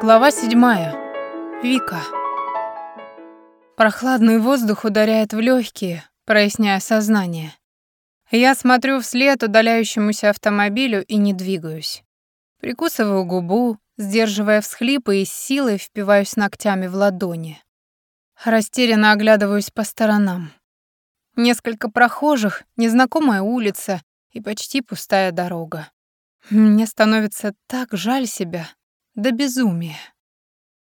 Глава седьмая. Вика. Прохладный воздух ударяет в легкие, проясняя сознание. Я смотрю вслед удаляющемуся автомобилю и не двигаюсь. Прикусываю губу, сдерживая всхлипы и с силой впиваюсь ногтями в ладони. Растерянно оглядываюсь по сторонам. Несколько прохожих, незнакомая улица и почти пустая дорога. Мне становится так жаль себя, до безумия.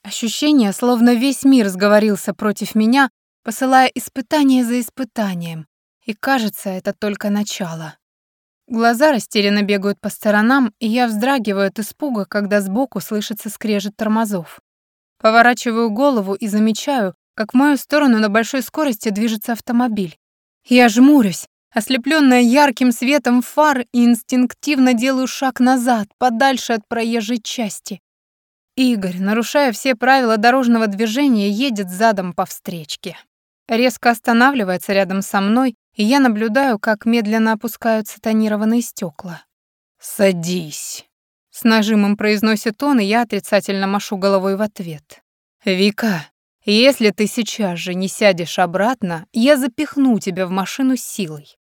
Ощущение, словно весь мир сговорился против меня, посылая испытание за испытанием, и кажется, это только начало. Глаза растерянно бегают по сторонам, и я вздрагиваю от испуга, когда сбоку слышится скрежет тормозов. Поворачиваю голову и замечаю, как в мою сторону на большой скорости движется автомобиль. Я жмурюсь, ослепленная ярким светом фар, и инстинктивно делаю шаг назад, подальше от проезжей части. Игорь, нарушая все правила дорожного движения, едет задом по встречке. Резко останавливается рядом со мной, и я наблюдаю, как медленно опускаются тонированные стекла. «Садись», — с нажимом произносит он, и я отрицательно машу головой в ответ. «Вика, если ты сейчас же не сядешь обратно, я запихну тебя в машину силой.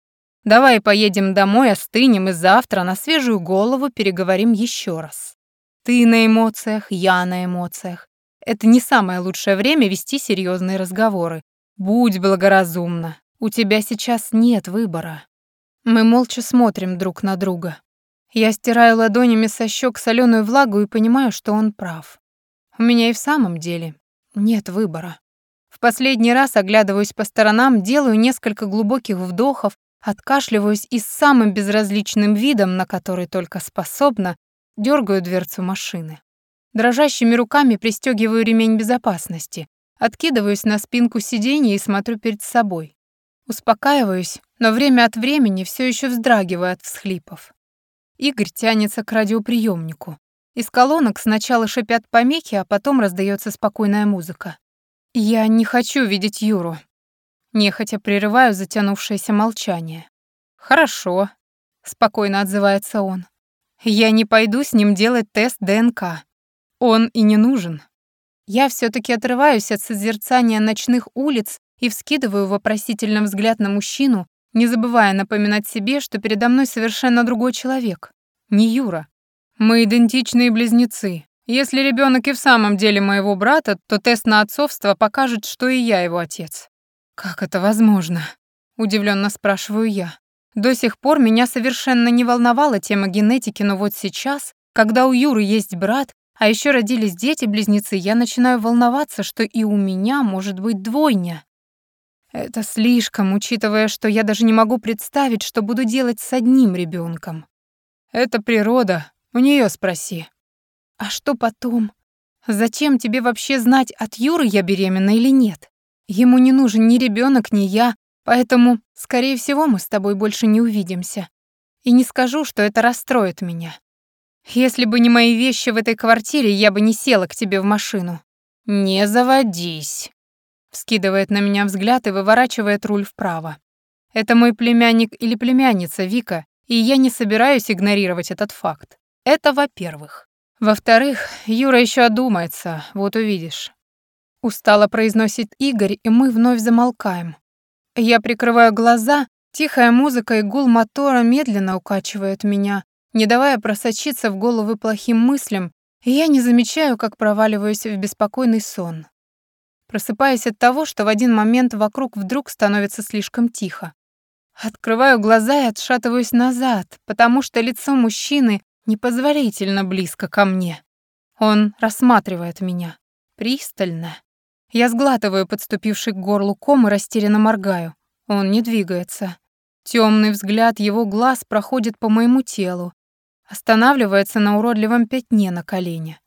Давай поедем домой, остынем, и завтра на свежую голову переговорим еще раз». Ты на эмоциях, я на эмоциях. Это не самое лучшее время вести серьезные разговоры. Будь благоразумна. У тебя сейчас нет выбора. Мы молча смотрим друг на друга. Я стираю ладонями со щек соленую влагу и понимаю, что он прав. У меня и в самом деле нет выбора. В последний раз оглядываюсь по сторонам, делаю несколько глубоких вдохов, откашливаюсь и с самым безразличным видом, на который только способна, Дергаю дверцу машины. Дрожащими руками пристегиваю ремень безопасности, откидываюсь на спинку сиденья и смотрю перед собой. Успокаиваюсь, но время от времени все еще вздрагиваю от всхлипов. Игорь тянется к радиоприемнику. Из колонок сначала шипят помехи, а потом раздается спокойная музыка. Я не хочу видеть Юру. Нехотя прерываю затянувшееся молчание. «Хорошо», — спокойно отзывается он. Я не пойду с ним делать тест ДНК. Он и не нужен. Я все таки отрываюсь от созерцания ночных улиц и вскидываю вопросительный взгляд на мужчину, не забывая напоминать себе, что передо мной совершенно другой человек. Не Юра. Мы идентичные близнецы. Если ребенок и в самом деле моего брата, то тест на отцовство покажет, что и я его отец. Как это возможно? удивленно спрашиваю я. До сих пор меня совершенно не волновала тема генетики, но вот сейчас, когда у Юры есть брат, а еще родились дети-близнецы, я начинаю волноваться, что и у меня может быть двойня. Это слишком, учитывая, что я даже не могу представить, что буду делать с одним ребенком. Это природа, у нее спроси. А что потом? Зачем тебе вообще знать, от Юры я беременна или нет? Ему не нужен ни ребенок, ни я, Поэтому, скорее всего, мы с тобой больше не увидимся. И не скажу, что это расстроит меня. Если бы не мои вещи в этой квартире, я бы не села к тебе в машину. Не заводись. Вскидывает на меня взгляд и выворачивает руль вправо. Это мой племянник или племянница Вика, и я не собираюсь игнорировать этот факт. Это во-первых. Во-вторых, Юра еще одумается, вот увидишь. Устало произносит Игорь, и мы вновь замолкаем. Я прикрываю глаза, тихая музыка и гул мотора медленно укачивает меня, не давая просочиться в головы плохим мыслям, и я не замечаю, как проваливаюсь в беспокойный сон. Просыпаясь от того, что в один момент вокруг вдруг становится слишком тихо. Открываю глаза и отшатываюсь назад, потому что лицо мужчины непозволительно близко ко мне. Он рассматривает меня. Пристально. Я сглатываю подступивший к горлу ком и растерянно моргаю. Он не двигается. Темный взгляд его глаз проходит по моему телу, останавливается на уродливом пятне на колене.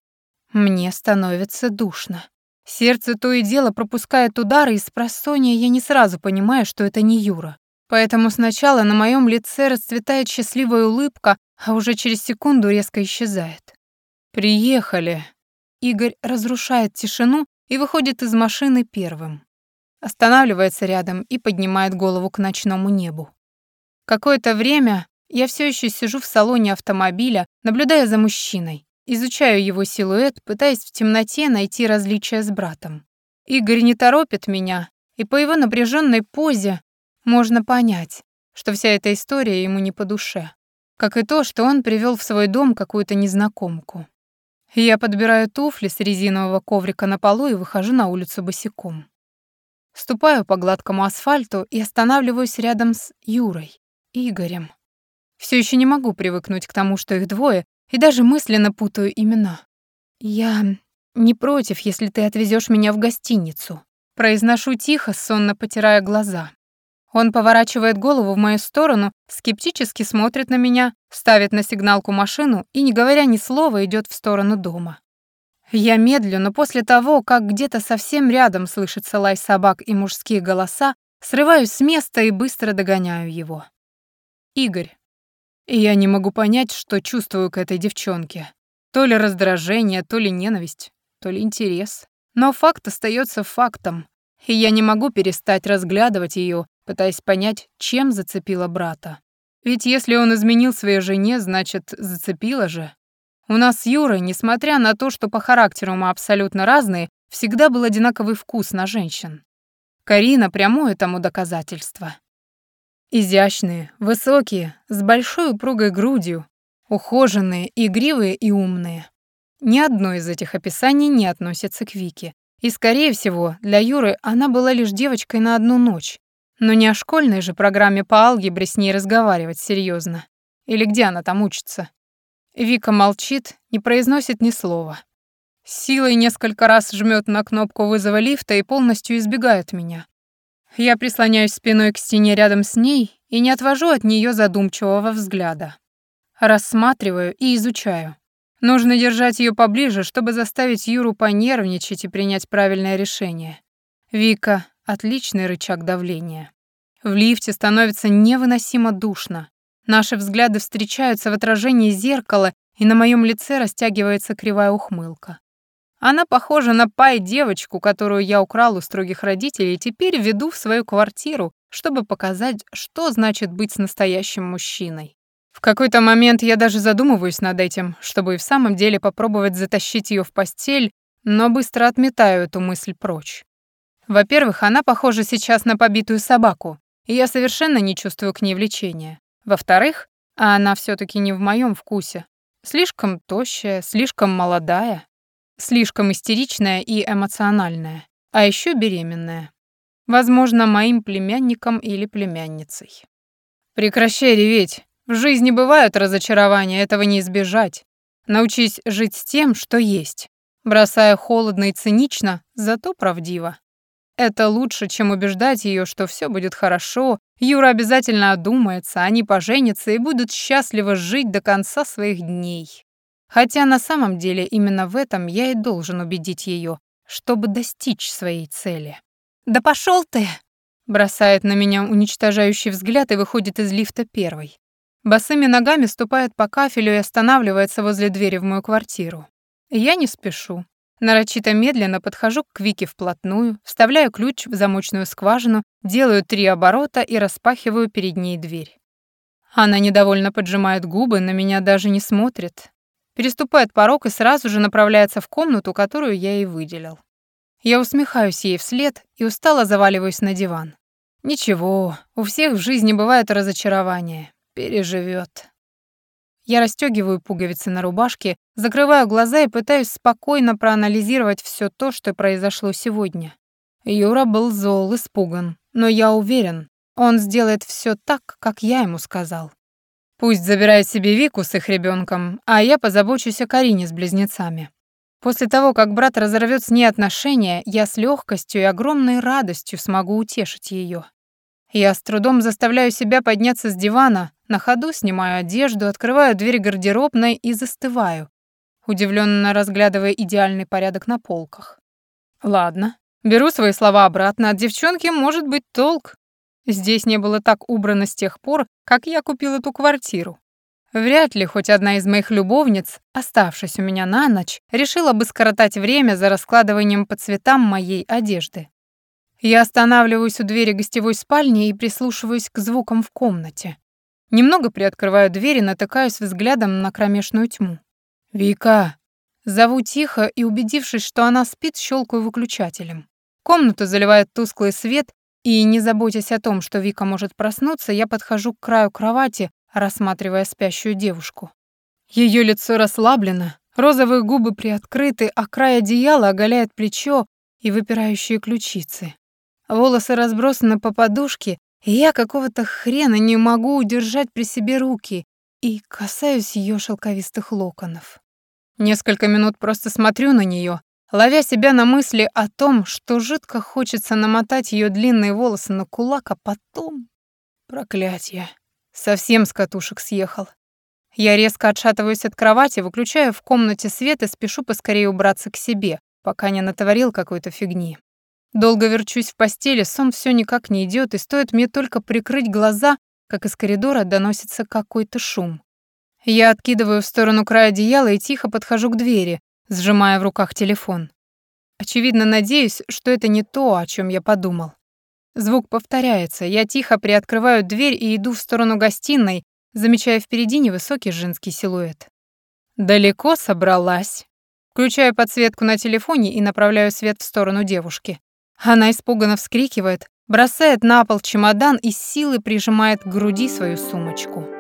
Мне становится душно. Сердце то и дело пропускает удары, и с просонья я не сразу понимаю, что это не Юра. Поэтому сначала на моем лице расцветает счастливая улыбка, а уже через секунду резко исчезает. «Приехали». Игорь разрушает тишину и выходит из машины первым. Останавливается рядом и поднимает голову к ночному небу. Какое-то время я все еще сижу в салоне автомобиля, наблюдая за мужчиной. Изучаю его силуэт, пытаясь в темноте найти различия с братом. Игорь не торопит меня, и по его напряженной позе можно понять, что вся эта история ему не по душе. Как и то, что он привел в свой дом какую-то незнакомку. Я подбираю туфли с резинового коврика на полу и выхожу на улицу босиком. Ступаю по гладкому асфальту и останавливаюсь рядом с Юрой, Игорем. Все еще не могу привыкнуть к тому, что их двое, и даже мысленно путаю имена. «Я не против, если ты отвезешь меня в гостиницу», произношу тихо, сонно потирая глаза. Он поворачивает голову в мою сторону, скептически смотрит на меня, ставит на сигналку машину и, не говоря ни слова, идет в сторону дома. Я медлю, но после того, как где-то совсем рядом слышится лай собак и мужские голоса, срываюсь с места и быстро догоняю его. Игорь. Я не могу понять, что чувствую к этой девчонке. То ли раздражение, то ли ненависть, то ли интерес. Но факт остается фактом, и я не могу перестать разглядывать ее, пытаясь понять, чем зацепила брата. Ведь если он изменил своей жене, значит, зацепила же. У нас с Юрой, несмотря на то, что по характеру мы абсолютно разные, всегда был одинаковый вкус на женщин. Карина прямое тому доказательство. Изящные, высокие, с большой упругой грудью, ухоженные, игривые и умные. Ни одно из этих описаний не относится к Вике. И, скорее всего, для Юры она была лишь девочкой на одну ночь. Но не о школьной же программе по алгебре с ней разговаривать серьезно. Или где она там учится? Вика молчит, не произносит ни слова. Силой несколько раз жмет на кнопку вызова лифта и полностью избегает меня. Я прислоняюсь спиной к стене рядом с ней и не отвожу от нее задумчивого взгляда. Рассматриваю и изучаю. Нужно держать ее поближе, чтобы заставить Юру понервничать и принять правильное решение. Вика — отличный рычаг давления. В лифте становится невыносимо душно. Наши взгляды встречаются в отражении зеркала, и на моем лице растягивается кривая ухмылка. Она похожа на пай-девочку, которую я украл у строгих родителей и теперь веду в свою квартиру, чтобы показать, что значит быть с настоящим мужчиной. В какой-то момент я даже задумываюсь над этим, чтобы и в самом деле попробовать затащить ее в постель, но быстро отметаю эту мысль прочь. Во-первых, она похожа сейчас на побитую собаку, и я совершенно не чувствую к ней влечения. Во-вторых, а она все таки не в моем вкусе. Слишком тощая, слишком молодая. Слишком истеричная и эмоциональная, а еще беременная. Возможно, моим племянником или племянницей. Прекращай реветь. В жизни бывают разочарования, этого не избежать. Научись жить с тем, что есть, бросая холодно и цинично, зато правдиво. Это лучше, чем убеждать ее, что все будет хорошо, Юра обязательно одумается, они поженятся и будут счастливо жить до конца своих дней. Хотя на самом деле именно в этом я и должен убедить ее, чтобы достичь своей цели. «Да пошел ты!» Бросает на меня уничтожающий взгляд и выходит из лифта первой. Босыми ногами ступает по кафелю и останавливается возле двери в мою квартиру. Я не спешу. Нарочито медленно подхожу к Вике вплотную, вставляю ключ в замочную скважину, делаю три оборота и распахиваю перед ней дверь. Она недовольно поджимает губы, на меня даже не смотрит, переступает порог и сразу же направляется в комнату, которую я ей выделил. Я усмехаюсь ей вслед и устало заваливаюсь на диван. Ничего, у всех в жизни бывают разочарования. Переживет. Я расстегиваю пуговицы на рубашке, закрываю глаза и пытаюсь спокойно проанализировать все то, что произошло сегодня. Юра был зол, испуган, но я уверен, он сделает все так, как я ему сказал. Пусть забирает себе Вику с их ребенком, а я позабочусь о Карине с близнецами. После того, как брат разорвет с ней отношения, я с легкостью и огромной радостью смогу утешить ее. Я с трудом заставляю себя подняться с дивана, на ходу снимаю одежду, открываю дверь гардеробной и застываю, удивленно разглядывая идеальный порядок на полках. Ладно, беру свои слова обратно, от девчонки может быть толк. Здесь не было так убрано с тех пор, как я купил эту квартиру. Вряд ли хоть одна из моих любовниц, оставшись у меня на ночь, решила бы скоротать время за раскладыванием по цветам моей одежды. Я останавливаюсь у двери гостевой спальни и прислушиваюсь к звукам в комнате. Немного приоткрываю дверь и натыкаюсь взглядом на кромешную тьму. «Вика!» Зову тихо и, убедившись, что она спит, щелкаю выключателем. Комнату заливает тусклый свет, и, не заботясь о том, что Вика может проснуться, я подхожу к краю кровати, рассматривая спящую девушку. Ее лицо расслаблено, розовые губы приоткрыты, а край одеяла оголяет плечо и выпирающие ключицы. Волосы разбросаны по подушке, и я какого-то хрена не могу удержать при себе руки и касаюсь ее шелковистых локонов. Несколько минут просто смотрю на нее, ловя себя на мысли о том, что жидко хочется намотать ее длинные волосы на кулак, а потом... Проклятье. Совсем с катушек съехал. Я резко отшатываюсь от кровати, выключаю в комнате свет и спешу поскорее убраться к себе, пока не натворил какой-то фигни. Долго верчусь в постели, сон все никак не идет, и стоит мне только прикрыть глаза, как из коридора доносится какой-то шум. Я откидываю в сторону края одеяла и тихо подхожу к двери, сжимая в руках телефон. Очевидно, надеюсь, что это не то, о чем я подумал. Звук повторяется. Я тихо приоткрываю дверь и иду в сторону гостиной, замечая впереди невысокий женский силуэт. Далеко собралась. Включаю подсветку на телефоне и направляю свет в сторону девушки. Она испуганно вскрикивает, бросает на пол чемодан и силой прижимает к груди свою сумочку.